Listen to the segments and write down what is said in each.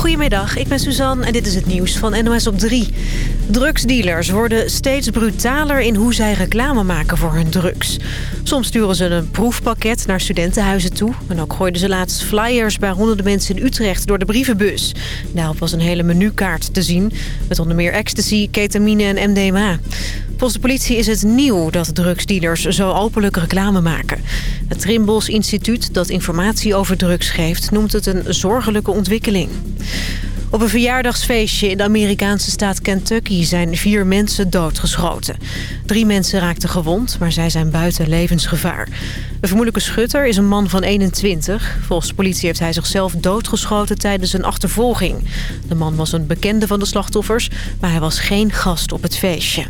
Goedemiddag, ik ben Suzanne en dit is het nieuws van NOS op 3. Drugsdealers worden steeds brutaler in hoe zij reclame maken voor hun drugs. Soms sturen ze een proefpakket naar studentenhuizen toe. En ook gooiden ze laatst flyers bij honderden mensen in Utrecht door de brievenbus. Daarop was een hele menukaart te zien. Met onder meer ecstasy, ketamine en MDMA. Volgens de politie is het nieuw dat drugsdealers zo openlijk reclame maken. Het Trimbos Instituut dat informatie over drugs geeft... noemt het een zorgelijke ontwikkeling. Op een verjaardagsfeestje in de Amerikaanse staat Kentucky zijn vier mensen doodgeschoten. Drie mensen raakten gewond, maar zij zijn buiten levensgevaar. De vermoedelijke schutter is een man van 21. Volgens politie heeft hij zichzelf doodgeschoten tijdens een achtervolging. De man was een bekende van de slachtoffers, maar hij was geen gast op het feestje.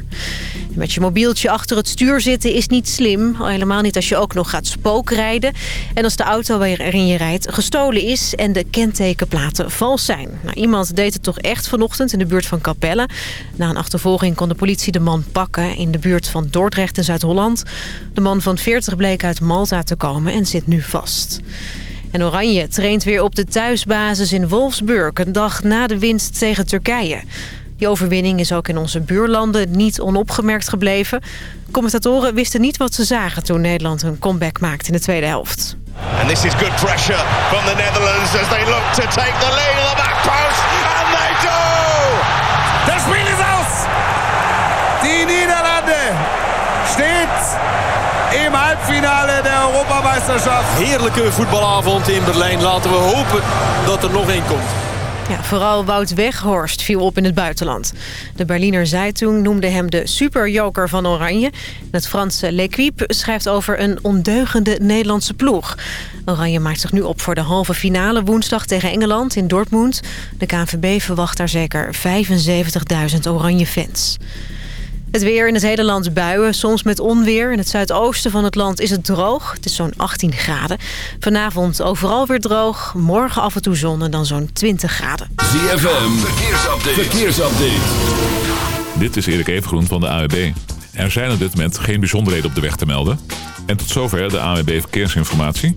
Met je mobieltje achter het stuur zitten is niet slim. Al helemaal niet als je ook nog gaat spookrijden. En als de auto waarin je rijdt gestolen is en de kentekenplaten vals zijn. Nou, iemand deed het toch echt vanochtend in de buurt van Capelle. Na een achtervolging kon de politie de man pakken in de buurt van Dordrecht in Zuid-Holland. De man van 40 bleek uit Malta te komen en zit nu vast. En Oranje traint weer op de thuisbasis in Wolfsburg... een dag na de winst tegen Turkije. Die overwinning is ook in onze buurlanden niet onopgemerkt gebleven. Commentatoren wisten niet wat ze zagen toen Nederland een comeback maakte in de tweede helft. And this is good pressure from the Netherlands as they look to lead im Halbfinale der Europameisterschaft. Heerlijke voetbalavond in Berlijn. Laten we hopen dat er nog één komt. Ja, vooral Wout Weghorst viel op in het buitenland. De Berliner Zeitung noemde hem de superjoker van Oranje. Het Franse L'Equipe schrijft over een ondeugende Nederlandse ploeg. Oranje maakt zich nu op voor de halve finale woensdag tegen Engeland in Dortmund. De KNVB verwacht daar zeker 75.000 oranje fans. Het weer in het hele land buien, soms met onweer. In het zuidoosten van het land is het droog. Het is zo'n 18 graden. Vanavond overal weer droog. Morgen af en toe zon en dan zo'n 20 graden. ZFM, verkeersupdate. verkeersupdate. Dit is Erik Evengroen van de AWB. Er zijn op dit moment geen bijzonderheden op de weg te melden. En tot zover de AWB Verkeersinformatie.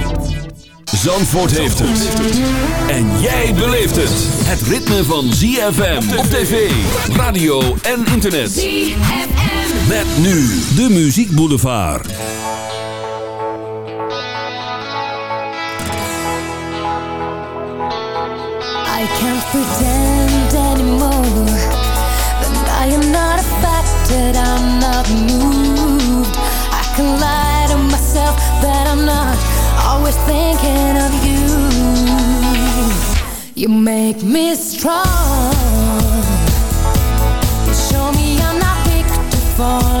Zandvoort heeft het. En jij beleeft het. Het ritme van ZFM op tv, radio en internet. ZFM. Met nu de Muziek Boulevard. I can't pretend anymore that I am not affected, I'm not moved. I can lie to myself that I'm not always thinking of you. You make me strong. You show me I'm not weak to fall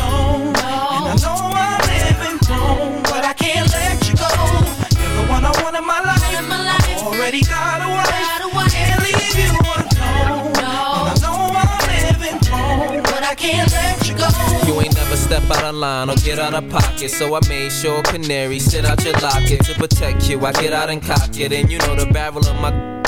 alone. And I know I'm living wrong, but I can't let you go. You're the one I want in my life. I already got a wife. Can't leave you alone. And I know I'm living wrong, but I can't let you go. You ain't never step out of line or get out of pocket. So I made sure Canary sit out your locket to protect you. I get out and cock it, and you know the barrel of my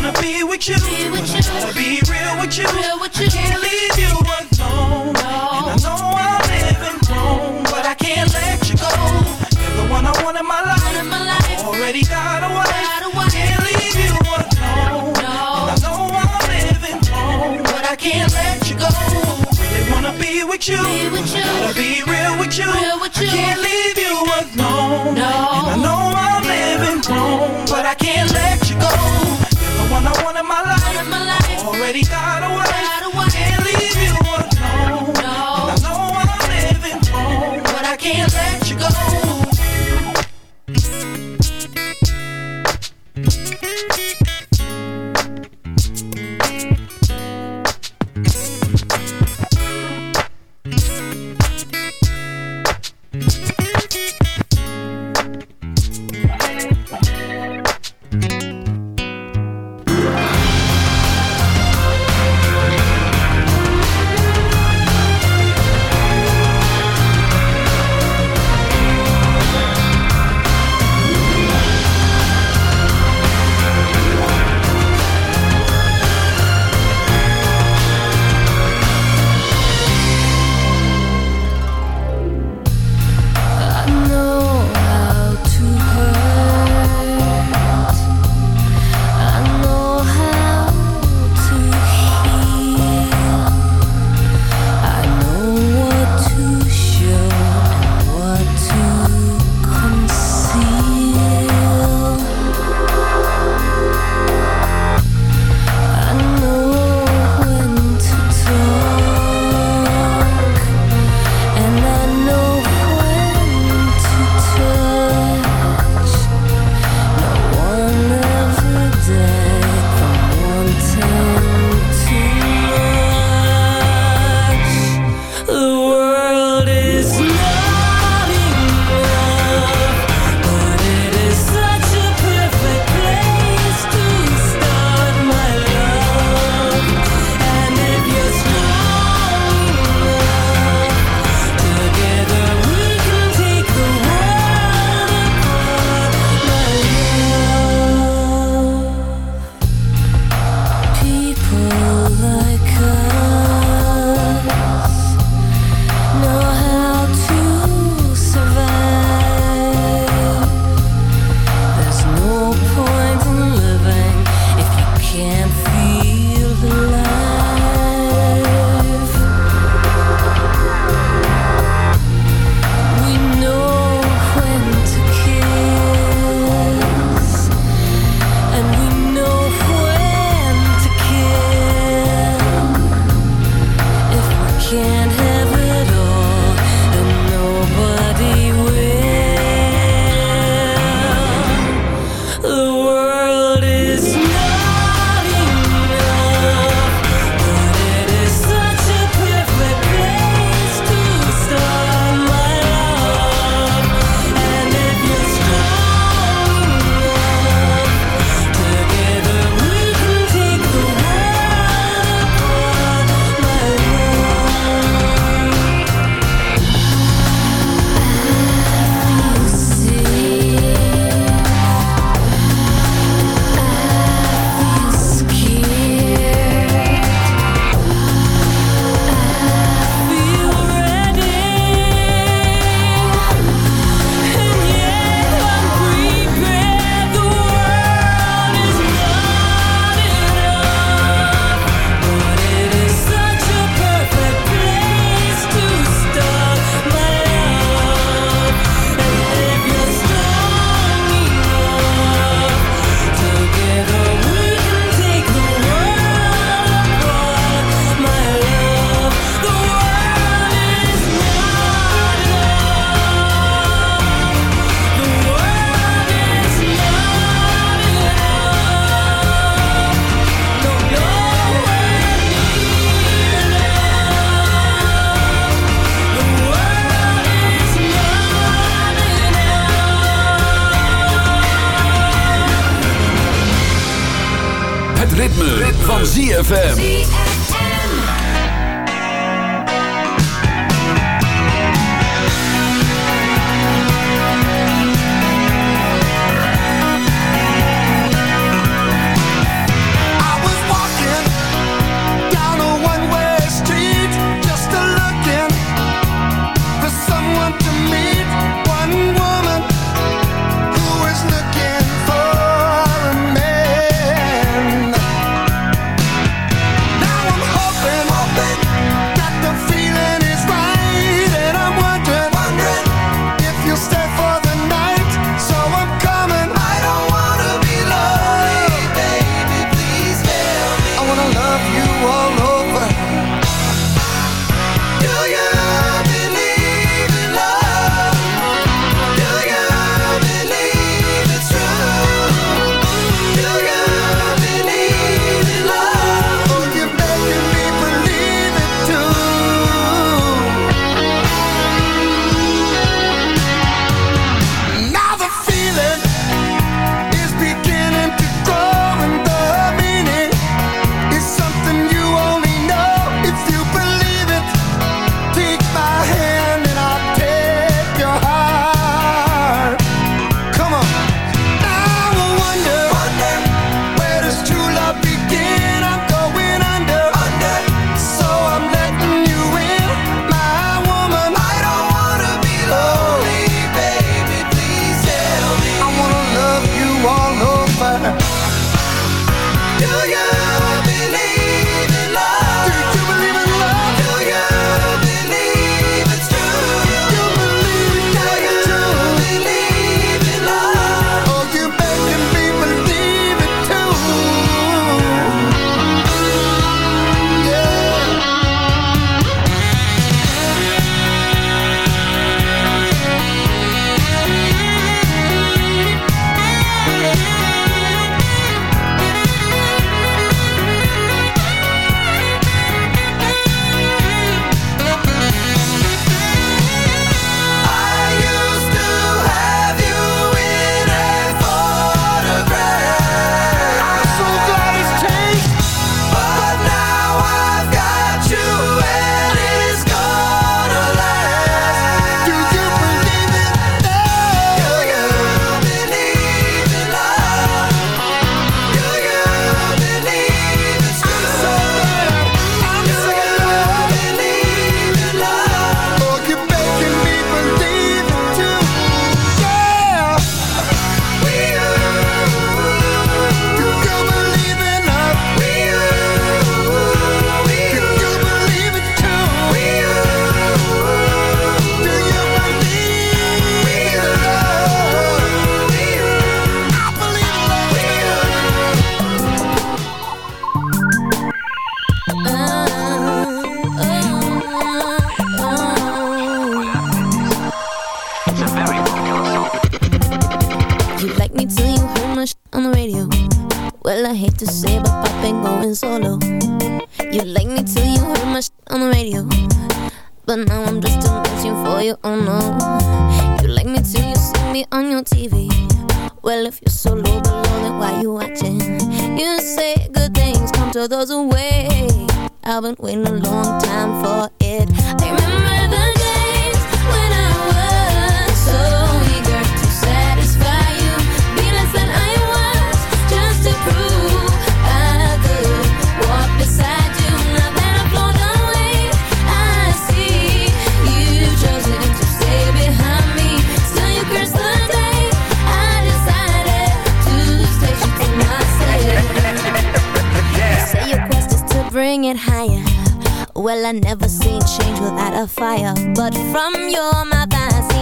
wanna be with you. Be with you. Gotta be real with you. Real with you. I can't leave you alone. And I know I'm living wrong, but I can't let you go. You're the one I want in my life. In my life. Already got a wife. Got. Can't leave you alone. No. And I know I'm living wrong, but I can't let you go. Really wanna be with you. Be with you. Gotta be real with you. Real with you. I can't leave you alone. No. And I know Already got a wife. Got a wife. Can't leave you alone. No. I know I'm living wrong, but I can't let you go.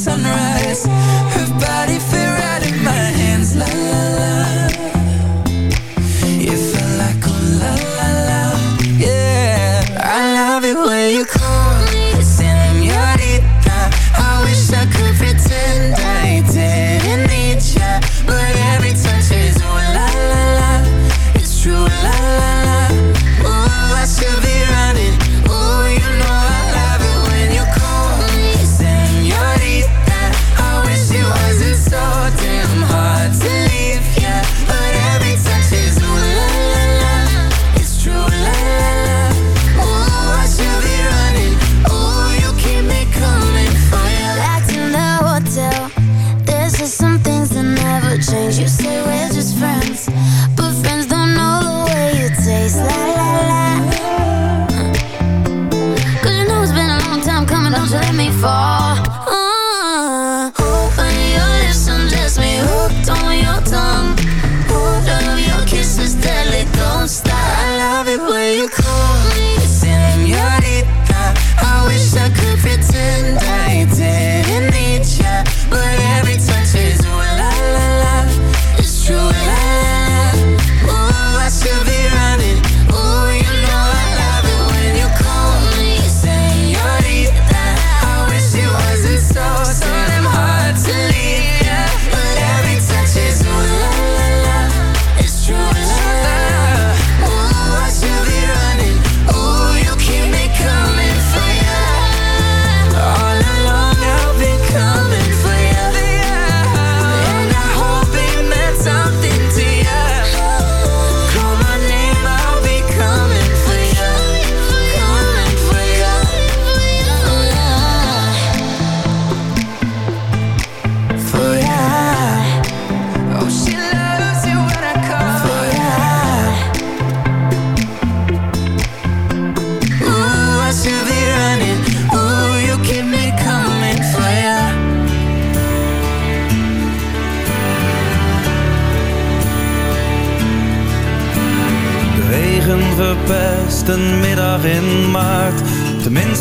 sunrise.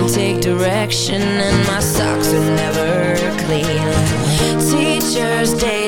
can't take direction and my socks are never clean. Teacher's day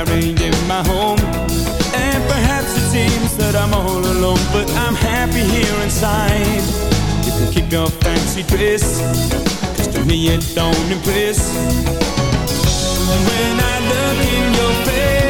I in my home. And perhaps it seems that I'm all alone But I'm happy here inside. You can keep your fancy dress Cause to me it don't impress. When I look in your face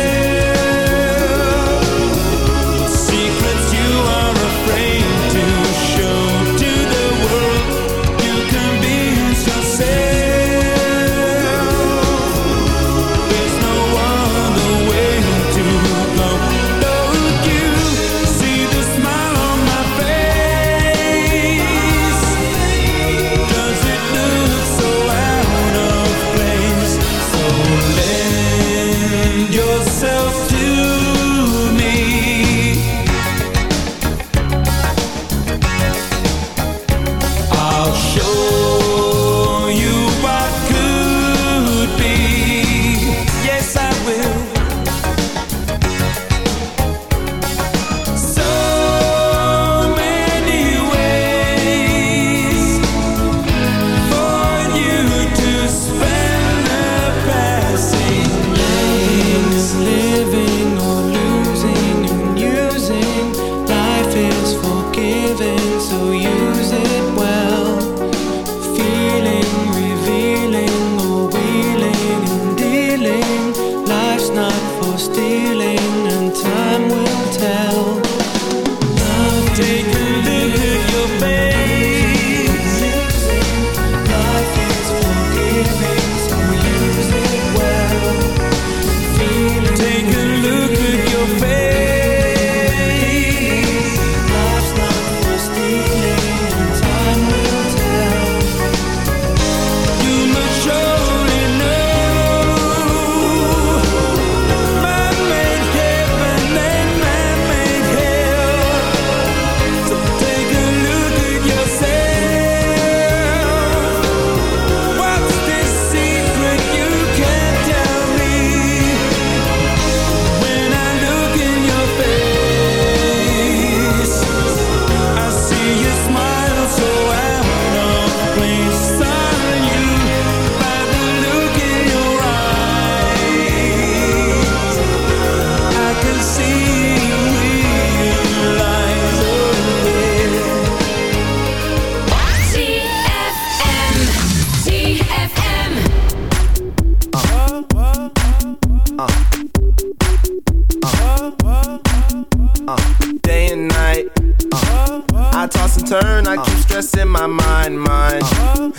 turn, I keep stressing my mind, mind.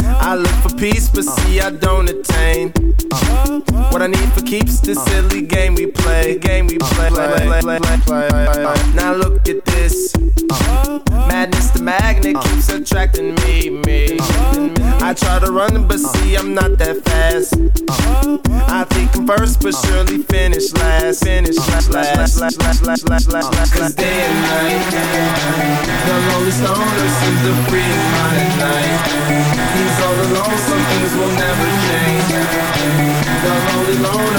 I look for peace, but see I don't attain. What I need for keeps this silly game we play, game we play. Now look at this. Madness, the magnet keeps attracting me, me. I try to run, but see I'm not that fast. I think I'm first, but surely finish last. Finish last, last, last, last, last, last, last, last. Cause day and night, the lonely stoner seems to free his mind at night. He's all things will never change. The lonely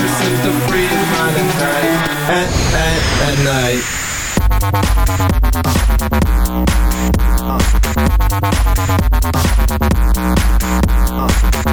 at. At, at, night. At,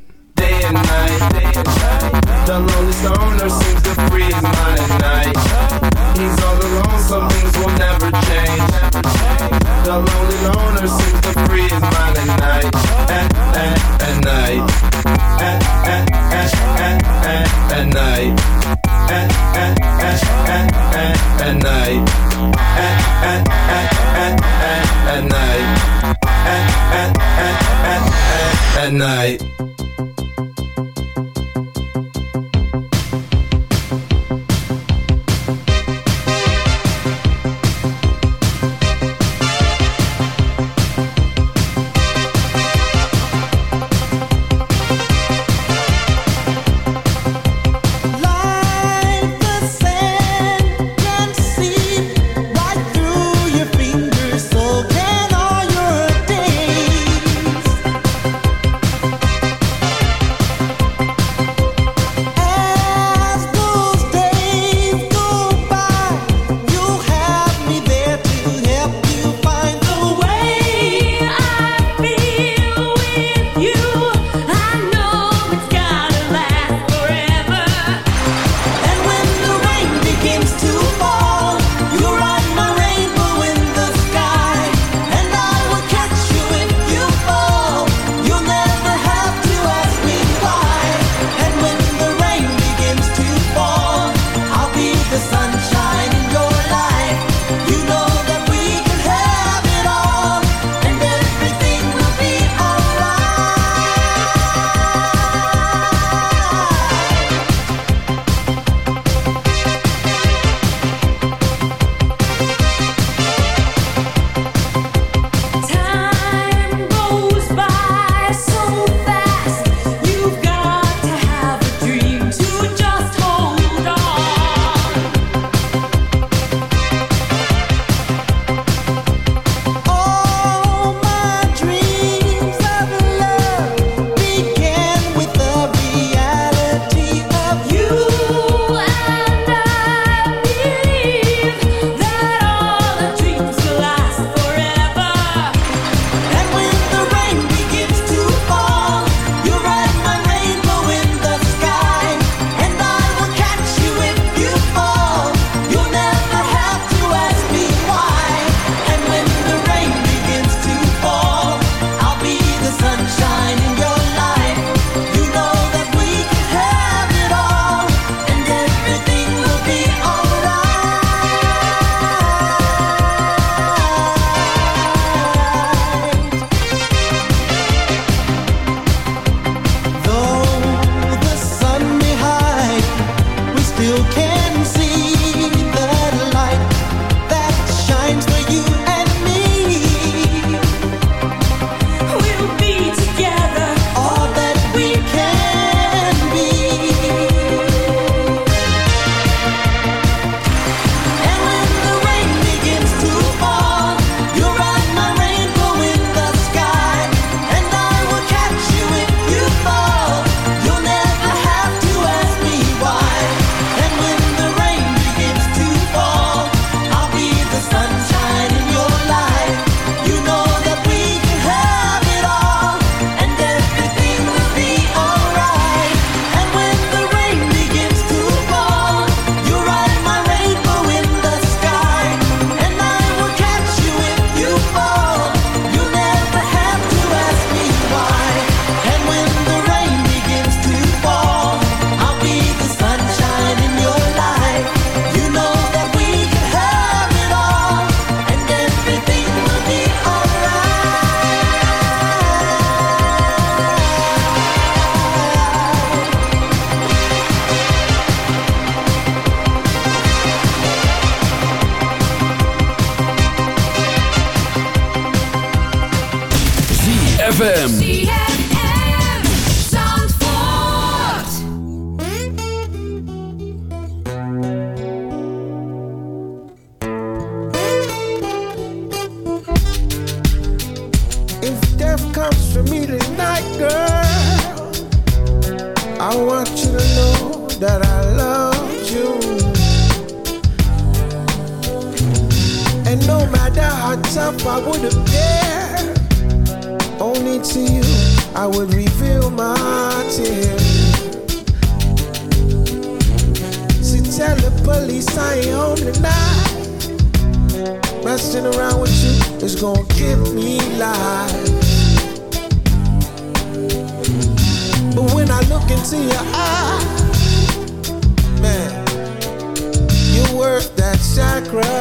worth that sacrifice.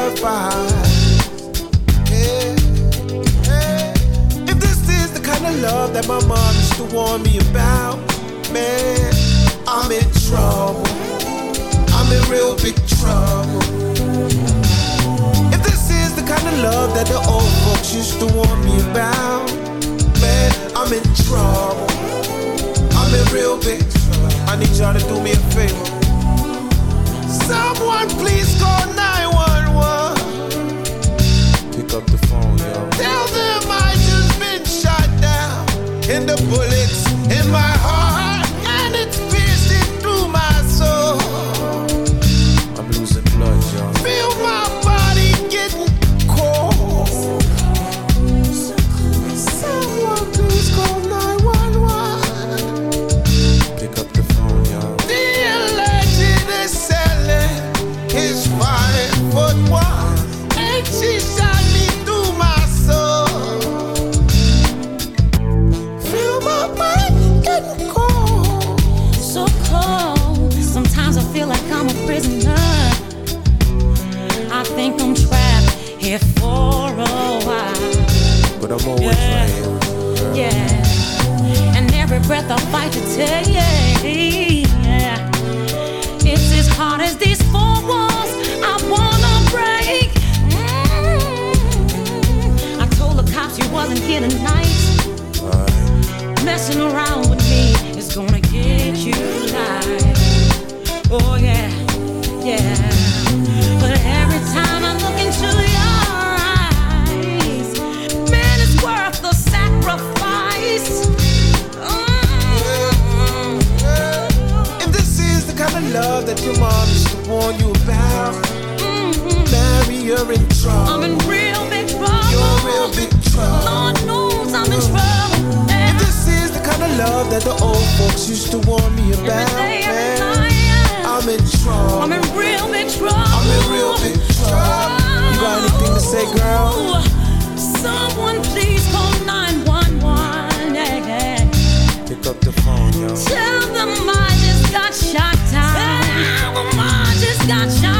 Yeah. Yeah. If this is the kind of love that my mom used to warn me about, man, I'm in trouble. I'm in real big trouble. If this is the kind of love that the old folks used to warn me about, man, I'm in trouble. I'm in real big. I need y'all to do me a favor. Someone please call 911. Pick up the phone, yo. Tell them I just been shot down in the bullets. could take. always used to warn me about. Every day, every night, yeah. I'm in trouble. I'm in real big trouble. I'm in real big trouble. You got anything to say, girl? Someone please call 911. Yeah. Pick up the phone, yo. Tell them I just got shot down. Tell them I just got shot